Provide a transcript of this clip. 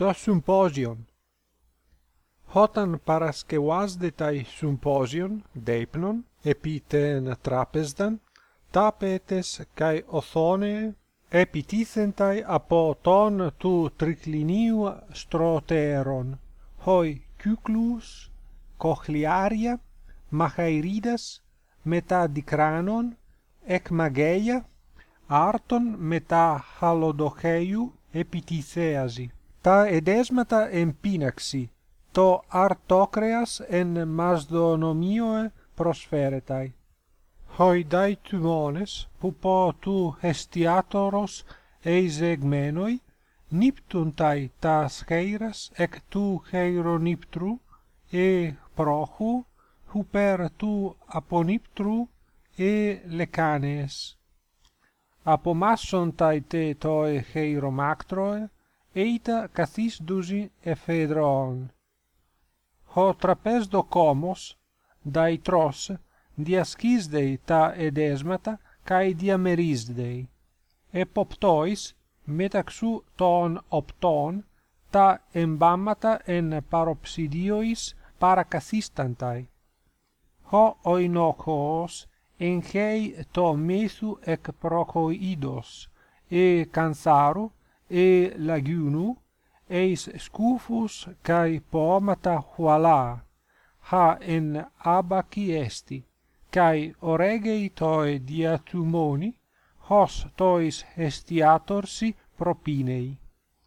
το symposion hotan paraskevasdetai symposion deipnon epiten trapesdan tapetes kai othone επιτίθενται από ton του τρικλινίου στροτέρων, hoi κύκλους, κοχλιάρια, μαχαηρίδας, μετά δικράνων, εκμαγέια, άρτων μετά χαλοδοχέιου επιτίθεαζι τα εδέσματα εμπίναξη, το αρτόκρεας εν μασδονομίωε προσφέρεται. Χοιδάι τυμόνες, που πω του εστιάτορος εισεγμένοι, νύπτουνται τα σχέιρας εκ του e ε πρόχου, tu του απονύπτρου, ε λεκάνες. Απομάσσονται τε το χειρομάκτροε, eita kathis dusi ephedron. Ho trapesdo komos, dai tros, diaskisdei ta edesmata, kai diamerisdei. Εποπτόης μεταξύ των οπτών τα εμβάμματα εν παροψιδίωης παρακαθίστανται. Ο οινόχος εγχέει το μέθου εκ προχοίδος, ε κανθάρου e lagunu eis scufus kai pomata huala, ha en abaci esti, kai oregei toe diatumoni, hos tois hestiatorsi propinei.